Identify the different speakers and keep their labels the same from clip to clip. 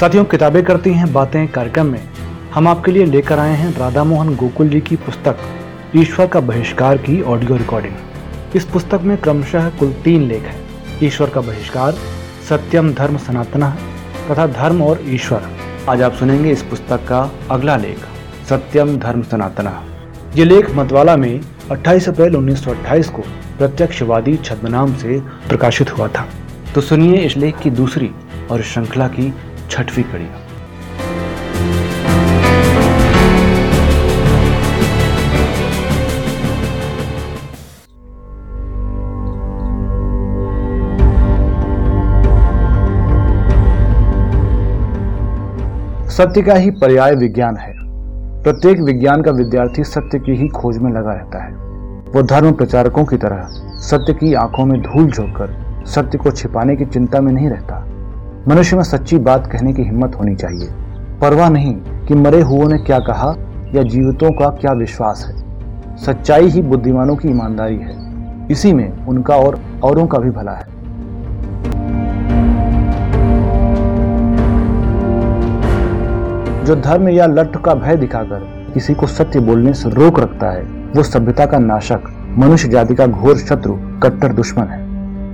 Speaker 1: साथियों, किताबें करती हैं, बातें कार्यक्रम में। हम आपके लिए लेकर आए हैं राधा मोहन गोकुल जी की पुस्तक, ईश्वर का बहिष्कार की ऑडियो रिकॉर्डिंग इस पुस्तक में क्रमशः कुल तीन लेख हैं। ईश्वर का बहिष्कार, सत्यम, धर्म, सनातन तथा धर्म और ईश्वर। आज आप सुनेंगे इस पुस्तक का अगला लेख, सत्यम, धर्म, सनातन। ये लेख मतवाला में 28 अप्रैल 1928 को प्रत्यक्षवादी छद्मनाम से प्रकाशित हुआ था। तो सुनिए इस लेख की दूसरी और श्रृंखला की छठवीं कड़ी। सत्य का ही पर्याय विज्ञान है। प्रत्येक विज्ञान का विद्यार्थी सत्य की ही खोज में लगा रहता है। वो धर्म प्रचारकों की तरह सत्य की आँखों में धूल झोंककर सत्य को छिपाने की चिंता में नहीं रहता। मनुष्य में सच्ची बात कहने की हिम्मत होनी चाहिए। परवाह नहीं कि मरे हुओं ने क्या कहा या जीवितों का क्या विश्वास है। सच्चाई ही बुद्धिमानों की ईमानदारी है। इसी में उनका और औरों का भी भला है। जो धर्म या लठ का भय दिखाकर किसी को सत्य बोलने से रोक रखता है, वो सभ्यता का नाशक, मनुष्य जाति का घोर शत्रु, कट्टर दुश्मन है।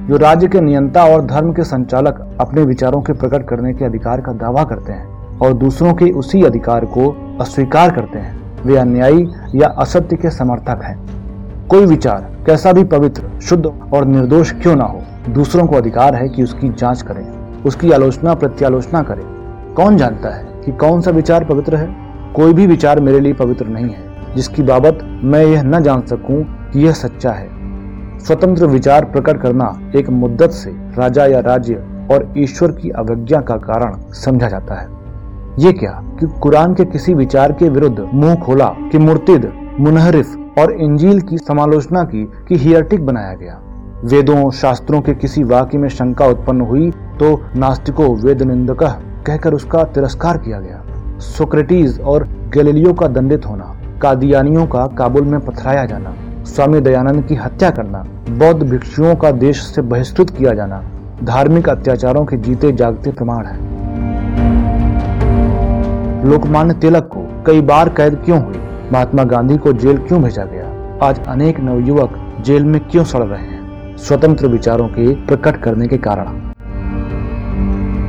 Speaker 1: जो राज्य के नियंता और धर्म के संचालक अपने विचारों के प्रकट करने के अधिकार का दावा करते हैं और दूसरों के उसी अधिकार को अस्वीकार करते हैं, वे अन्यायी या असत्य के समर्थक हैं। कोई विचार कैसा भी पवित्र, शुद्ध और निर्दोष क्यों ना हो, दूसरों को अधिकार है कि उसकी जाँच करें, उसकी आलोचना प्रत्यालोचना करें। कौन जानता है कि कौन सा विचार पवित्र है? कोई भी विचार मेरे लिए पवित्र नहीं है, जिसकी बाबत मैं यह न जान सकूँ कि यह सच्चा है। स्वतंत्र विचार प्रकट करना एक मुद्दत से राजा या राज्य और ईश्वर की अवज्ञा का कारण समझा जाता है। ये क्या कि कुरान के किसी विचार के विरुद्ध मुँह खोला कि मुर्तिद, मुनहरिफ और इंजील की समालोचना की कि हियरटिक बनाया गया। वेदों, शास्त्रों के किसी वाक्य में शंका उत्पन्न हुई तो नास्तिको वेद निंदक कहकर उसका तिरस्कार किया गया। सोक्रेटिस और गैलीलियो का दंडित होना, कादियानियों का काबुल में पथराया जाना स्वामी दयानंद की हत्या करना, बौद्ध भिक्षुओं का देश से बहिष्कृत किया जाना, धार्मिक अत्याचारों के जीते जागते प्रमाण है। लोकमान्य तिलक को कई बार कैद क्यों हुई महात्मा गांधी को जेल क्यों भेजा गया? आज अनेक नवयुवक जेल में क्यों सड़ रहे हैं? स्वतंत्र विचारों के प्रकट करने के कारण।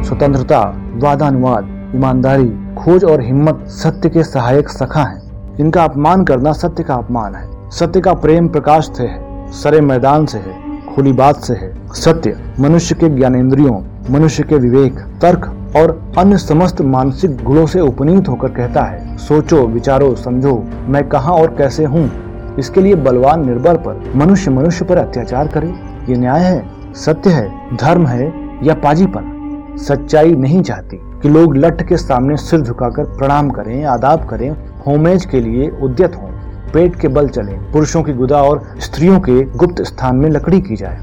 Speaker 1: स्वतंत्रता, वादानुवाद, ईमानदारी, खोज और हिम्मत सत्य के सहायक सखा हैं। इनका अपमान करना सत्य का अपमान है। सत्य का प्रेम प्रकाश से है, सरे मैदान से है, खुली बात से है। सत्य, मनुष्य के ज्ञानेन्द्रियों, मनुष्य के विवेक, तर्क और अन्य समस्त मानसिक गुणों से उपनीत होकर कहता है, सोचो, विचारो, समझो, मैं कहाँ और कैसे हूँ? इसके लिए बलवान निर्बल पर मनुष्य मनुष्य पर अत्याचार करे। ये न्याय है, सत्य है, धर्म है या पाजीपन? सच्चाई नहीं चाहती कि लोग लठ के सामने सिर झुकाकर प्रणाम करें, आदाब करें, होमेज के लिए उद्यत हों। पेट के बल चले, पुरुषों की गुदा और स्त्रियों के गुप्त स्थान में लकड़ी की जाए।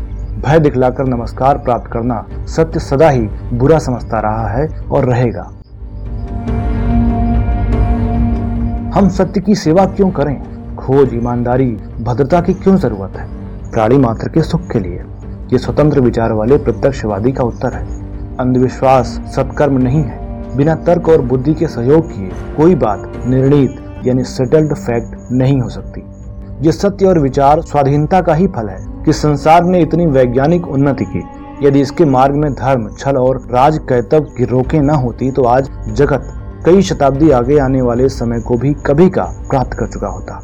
Speaker 1: भय दिखलाकर नमस्कार प्राप्त करना सत्य सदा ही बुरा समझता रहा है और रहेगा। हम सत्य की सेवा क्यों करें? खोज, ईमानदारी, भद्रता की क्यों ज़रूरत है? प्राणी मात्र के सुख के लिए। ये स्वतंत्र विचार वाले प्रत्यक्षवादी का उत्तर है। अंधविश्वास सत्कर्म नहीं है। बिना तर्क और बुद्धि के सहयोग किए कोई बात निर्णित यानी सेटल्ड फैक्ट नहीं हो सकती। ये सत्य और विचार स्वाधीनता का ही फल है कि संसार ने इतनी वैज्ञानिक उन्नति की। यदि इसके मार्ग में धर्म, छल और राज कैतव की रोके न होती तो आज जगत कई शताब्दी आगे आने वाले समय को भी कभी का प्राप्त कर चुका होता।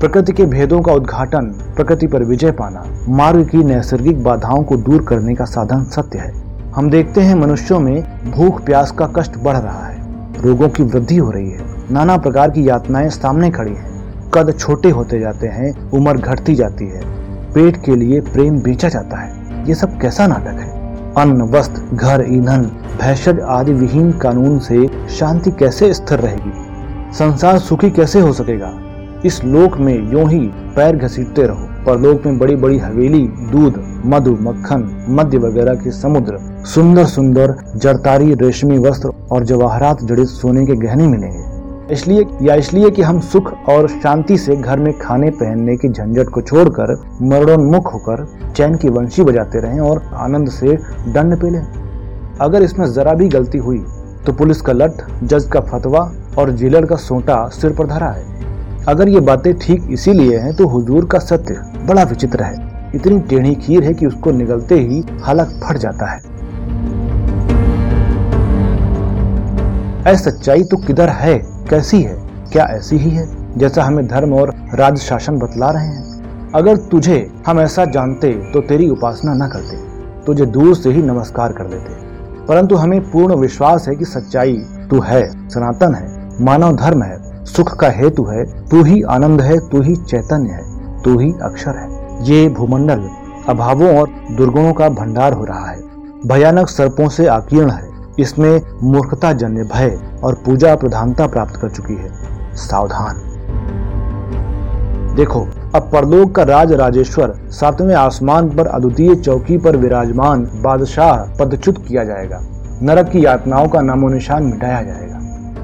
Speaker 1: प्रकृति के भेदों का उद्घाटन, प्रकृति पर विजय पाना, मार्ग की नैसर्गिक बाधाओं को दूर करने का साधन सत्य है। हम देखते हैं मनुष्यों में भूख, प्यास का कष्ट बढ़ रहा है। रोगों की वृद्धि हो रही है। नाना प्रकार की यातनाएँ सामने खड़ी हैं। कद छोटे होते जाते हैं, उम्र घटती जाती है। पेट के लिए प्रेम बेचा जाता है। ये सब कैसा नाटक है? अन्न, वस्त्र, घर, ईंधन, भैषज आदि विहीन कानून से शांति कैसे स्थिर रहेगी? संसार सुखी कैसे हो सकेगा? इस लोक में यूँ ही पैर घसीटते रहो। परलोक में बड़ी बड़ी हवेली, दूध, मधु, मक्खन मध्य वगैरह के समुद्र सुंदर सुंदर जरतारी रेशमी वस्त्र और जवाहरात जड़ित सोने के गहने मिलेंगे इसलिए या इसलिए कि हम सुख और शांति से घर में खाने पहनने की झंझट को छोड़कर मरणोन्मुख होकर चैन की वंशी बजाते रहें और आनंद से दंड पे लें। अगर इसमें जरा भी गलती हुई तो पुलिस का लठ, जज का फतवा और जेलर का सोटा सिर पर धरा है। अगर ये बातें ठीक इसीलिए हैं तो हुजूर का सत्य बड़ा विचित्र है। इतनी टेढ़ी खीर है कि उसको निगलते ही हलक फट जाता है। ऐ सच्चाई तो किधर है? कैसी है? क्या ऐसी ही है, जैसा हमें धर्म और राज शासन बतला रहे हैं? अगर तुझे हम ऐसा जानते तो तेरी उपासना न करते। तुझे दूर से ही नमस्कार कर देते। परंतु हमें पूर्ण विश्वास है कि सच्चाई तू है, सनातन है, मानव धर्म है, सुख का हेतु है, तू ही आनंद है, तू ही चैतन्य है, तू ही अक्षर है। ये भूमंडल अभावों और दुर्गुणों का भंडार हो रहा है। भयानक सर्पों से आकीर्ण है। इसमें मूर्खता जन्य भय और पूजा प्रधानता प्राप्त कर चुकी है। सावधान। देखो, अब परलोक का राज राजेश्वर सातवें आसमान पर अद्वितीय चौकी पर विराजमान बादशाह पदच्युत किया जाएगा। नरक की यातनाओं का नामो निशान मिटाया जाएगा।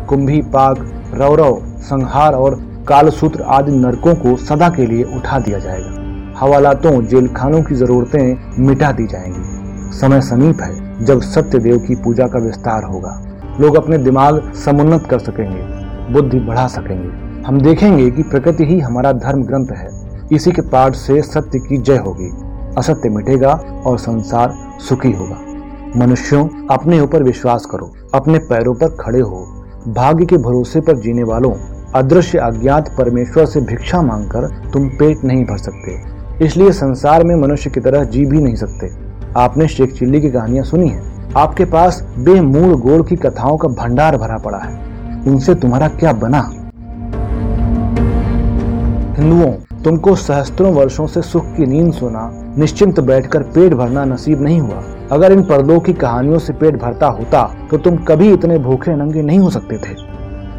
Speaker 1: कुंभी पाक रौरव, संहार और कालसूत्र आदि नरकों को सदा के लिए उठा दिया जाएगा। हवालातों जेल खानों की जरूरतें मिटा दी जाएँगी। समय समीप है। जब सत्य देव की पूजा का विस्तार होगा। लोग अपने दिमाग समुन्नत कर सकेंगे, बुद्धि बढ़ा सकेंगे। हम देखेंगे कि प्रकृति ही हमारा धर्म ग्रंथ है। इसी के पाठ से सत्य की जय होगी। असत्य मिटेगा और संसार सुखी होगा। मनुष्यों, अपने ऊपर विश्वास करो। अपने पैरों पर खड़े हो। भाग्य के भरोसे पर जीने वालों, अदृश्य अज्ञात परमेश्वर से भिक्षा मांगकर तुम पेट नहीं भर सकते। इसलिए संसार में मनुष्य की तरह जी भी नहीं सकते। आपने शेख चिल्ली की कहानियाँ सुनी है। आपके पास बेमूल गोड़ की कथाओं का भंडार भरा पड़ा है। उनसे तुम्हारा क्या बना? हिंदुओं, तुमको सहस्त्रों वर्षों से सुख की नींद सोना, निश्चिंत बैठकर पेट भरना नसीब नहीं हुआ। अगर इन पर्दों की कहानियों से पेट भरता होता तो तुम कभी इतने भूखे नंगे नहीं हो सकते थे।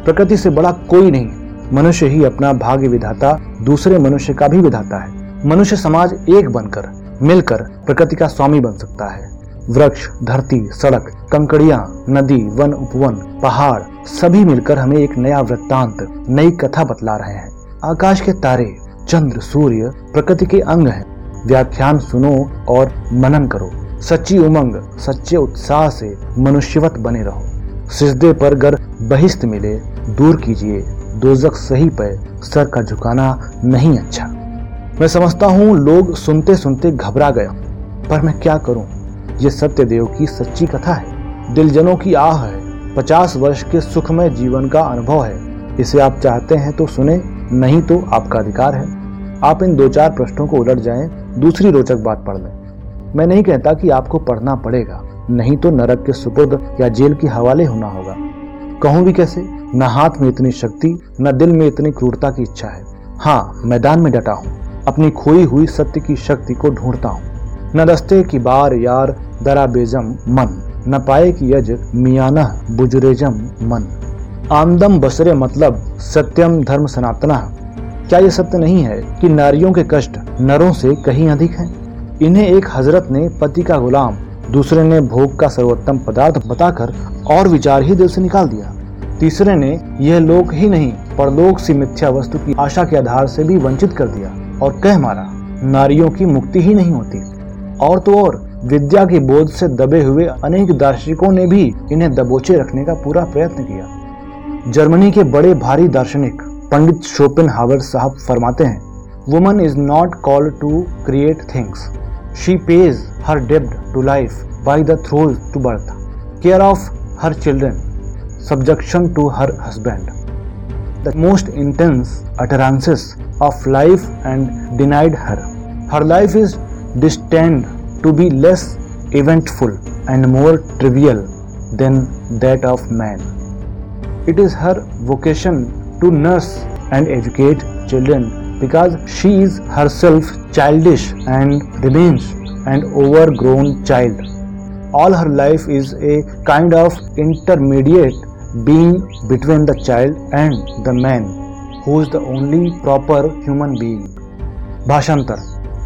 Speaker 1: प्रकृति से बड़ा कोई नहीं। मनुष्य ही अपना भाग्य विधाता, दूसरे मनुष्य का भी विधाता है। मनुष्य समाज एक बनकर। मिलकर प्रकृति का स्वामी बन सकता है। वृक्ष, धरती, सड़क, कंकड़िया, नदी, वन उपवन, पहाड़, सभी मिलकर हमें एक नया वृत्तांत, नई कथा बतला रहे हैं। आकाश के तारे, चंद्र, सूर्य प्रकृति के अंग हैं। व्याख्यान सुनो और मनन करो। सच्ची उमंग, सच्चे उत्साह से मनुष्यवत बने रहो। सिजदे पर गर बहिस्त मिले, दूर कीजिए। दोजक सही पे सर का झुकाना नहीं अच्छा। मैं समझता हूँ लोग सुनते सुनते घबरा गया पर मैं क्या करूँ? ये सत्य देव की सच्ची कथा है। दिलजनों की आह है। पचास वर्ष के सुखमय जीवन का अनुभव है। इसे आप चाहते हैं तो सुने, नहीं तो आपका अधिकार है। आप इन दो चार प्रश्नों को उलट जाएँ, दूसरी रोचक बात पढ़ लें। मैं नहीं कहता कि आपको पढ़ना पड़ेगा। नहीं तो नरक के सुपुर्द या जेल के हवाले होना होगा। कहूँ भी कैसे? न हाथ में इतनी शक्ति, न दिल में इतनी क्रूरता की इच्छा है। हाँ मैदान में डटा हूँ। अपनी खोई हुई सत्य की शक्ति को ढूंढता हूँ। न दस्ते की बार यार दरा बेजम मन, न पाए की यज मियाना बुजुरेजम मन। आमदम बसरे मतलब सत्यम धर्म सनातना। क्या ये सत्य नहीं है कि नारियों के कष्ट नरों से कहीं अधिक हैं? इन्हें एक हज़रत ने पति का गुलाम, दूसरे ने भोग का सर्वोत्तम पदार्थ बताकर और विचार ही दिल से निकाल दिया। तीसरे ने यह लोक ही नहीं, परलोक सी मिथ्या वस्तु की आशा के आधार से भी वंचित कर दिया। और कह मारा नारियों की मुक्ति ही नहीं होती। और तो और विद्या के बोध से दबे हुए अनेक दार्शनिकों ने भी इन्हें दबोचे रखने का पूरा प्रयत्न किया। जर्मनी के बड़े भारी दार्शनिक पंडित शोपिन हावर साहब फरमाते हैं woman is not called to create things She pays her debt to life by the throes to birth, care of her children, subjection to her husband. The most intense utterances of life and denied her. Her life is destined to be less eventful and more trivial than that of man. It is her vocation to nurse and educate children because she is herself childish and remains an overgrown child. all her life is a kind of intermediate being between the child and the man, who is the only proper human being. भाषांतर,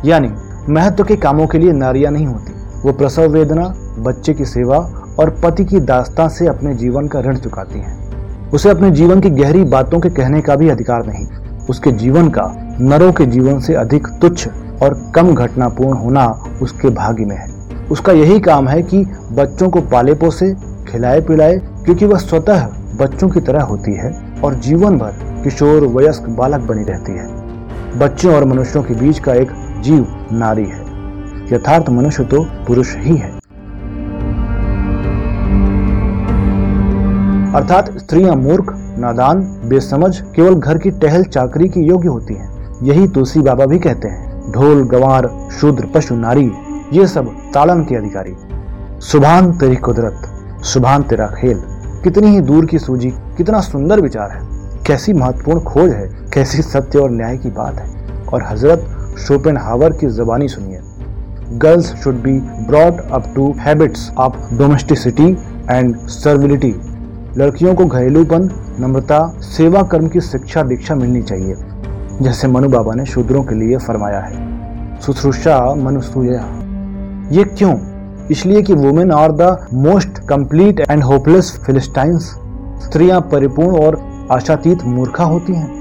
Speaker 1: यानी महत्व के कामों के लिए नारियाँ नहीं होती। वो प्रसव वेदना, बच्चे की सेवा और पति की दास्तां से अपने जीवन का ऋण चुकाती हैं। उसे अपने जीवन की गहरी बातों के कहने का भी अधिकार नहीं। उसके जीवन का नरों के जीवन से अधिक तुच्छ और कम घटनापूर्ण होना उसके भाग्य में है। उसका यही काम है कि बच्चों को पाले पोसे खिलाए पिलाए क्योंकि वह स्वतः बच्चों की तरह होती है और जीवन भर किशोर वयस्क बालक बनी रहती है। बच्चों और मनुष्यों के बीच का एक जीव नारी है। यथार्थ मनुष्य तो पुरुष ही है। अर्थात स्त्रियाँ मूर्ख, नादान, बेसमझ, केवल घर की टहल चाकरी की योग्य होती हैं। यही तुलसी बाबा भी कहते हैं, ढोल, गवार, शूद्र, पशु, नारी, ये सब तालन के अधिकारी। सुभान तेरी कुदरत, सुभान तेरा खेल। कितनी ही दूर की सूझी, कितना सुंदर विचार है। कैसी महत्वपूर्ण खोज है, कैसी सत्य और न्याय की बात है। और हज़रत शोपेन हावर की जबानी सुनिए। Girls should be brought up to habits of domesticity and servility. लड़कियों को घरेलूपन, नम्रता, सेवा कर्म की शिक्षा, दीक्षा मिलनी चाहिए, जैसे मनु बाबा ने शूद्रों के लिए फरमाया है। सुश्रूषा मनुसूया। ये क्यों? इसलिए कि women are the most complete and hopeless philistines स्त्रियाँ परिपूर्ण और आशातीत मूर्खा होती हैं।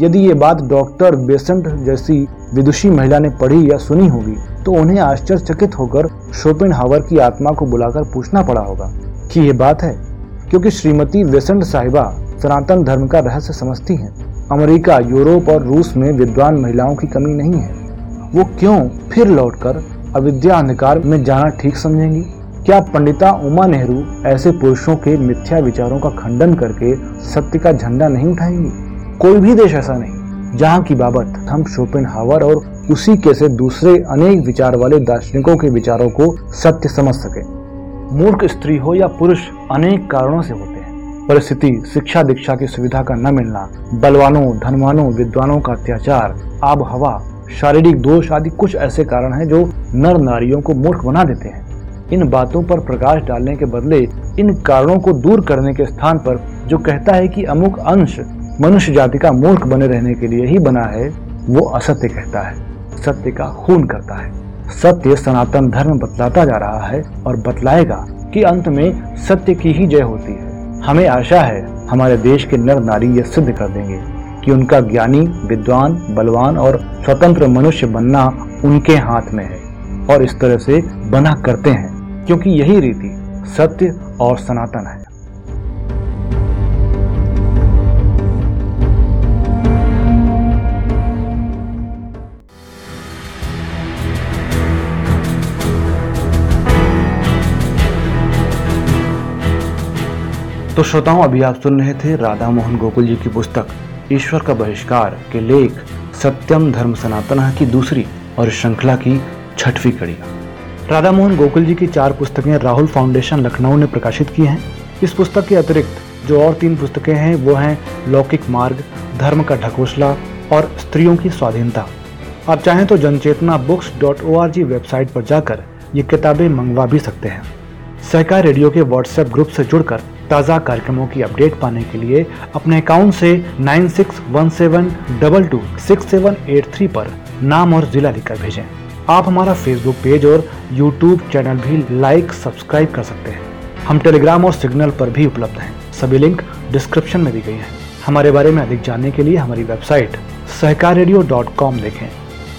Speaker 1: यदि ये बात डॉक्टर बेसेंट जैसी विदुषी महिला ने पढ़ी या सुनी होगी तो उन्हें आश्चर्यचकित होकर शोपिन हावर की आत्मा को बुलाकर पूछना पड़ा होगा कि ये बात है, क्योंकि श्रीमती वेसेंट साहिबा सनातन धर्म का रहस्य समझती हैं। अमेरिका, यूरोप और रूस में विद्वान महिलाओं की कमी नहीं है। वो क्यों फिर लौटकर अविद्या अंधकार में जाना ठीक समझेंगी? क्या पंडिता उमा नेहरू ऐसे पुरुषों के मिथ्या विचारों का खंडन करके सत्य का झंडा नहीं उठाएँगी? कोई भी देश ऐसा नहीं, जहाँ की बाबत हम शोपिन हावर और उसी के से दूसरे अनेक विचार वाले दार्शनिकों के विचारों को सत्य समझ सके। मूर्ख स्त्री हो या पुरुष अनेक कारणों से होते हैं। परिस्थिति, शिक्षा, दीक्षा की सुविधा का न मिलना, बलवानों, धनवानों, विद्वानों का अत्याचार आब हवा शारीरिक दोष आदि कुछ ऐसे कारण हैं जो नर नारियों को मूर्ख बना देते हैं। इन बातों पर प्रकाश डालने के बदले इन कारणों को दूर करने के स्थान पर जो कहता है कि अमुक अंश मनुष्य जाति का मूर्ख बने रहने के लिए ही बना है, वो असत्य कहता है। सत्य का खून करता है। सत्य सनातन धर्म बतलाता जा रहा है और बतलाएगा कि अंत में सत्य की ही जय होती है। हमें आशा है, हमारे देश के नर नारी ये सिद्ध कर देंगे। कि उनका ज्ञानी, विद्वान, बलवान और स्वतंत्र मनुष्य बनना उनके हाथ में है और इस तरह से बना करते हैं, क्योंकि यही रीति सत्य और सनातन है। तो श्रोताओं, अभी आप सुन रहे थे राधा मोहन गोकुल जी की पुस्तक ईश्वर का बहिष्कार के लेख सत्यम धर्म सनातन की दूसरी और श्रृंखला की छठवीं कड़ी। राधा मोहन गोकुल जी की चार पुस्तकें राहुल फाउंडेशन लखनऊ ने प्रकाशित की हैं। इस पुस्तक के अतिरिक्त जो और तीन पुस्तकें हैं, वो हैं लौकिक मार्ग, धर्म का ढकोसला और स्त्रियों की स्वाधीनता। आप चाहें तो Janchetna books dot O R G website पर जाकर ये किताबें मंगवा भी सकते हैं। सहकार रेडियो के व्हाट्सएप ग्रुप से जुड़कर ताज़ा कार्यक्रमों की अपडेट पाने के लिए अपने अकाउंट से 9617226783 पर नाम और जिला लिखकर भेजें। आप हमारा फेसबुक पेज और यूट्यूब चैनल भी लाइक, सब्सक्राइब कर सकते हैं। हम टेलीग्राम और सिग्नल पर भी उपलब्ध हैं। सभी लिंक डिस्क्रिप्शन में दी गई हैं। हमारे बारे में अधिक जानने के लिए हमारी वेबसाइट सहकार देखें।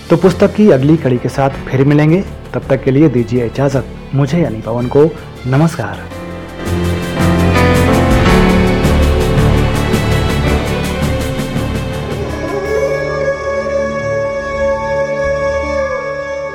Speaker 1: तो पुस्तक की अगली कड़ी के साथ फिर मिलेंगे। तब तक के लिए दीजिए इजाज़त। मुझे यानी पवन को नमस्कार।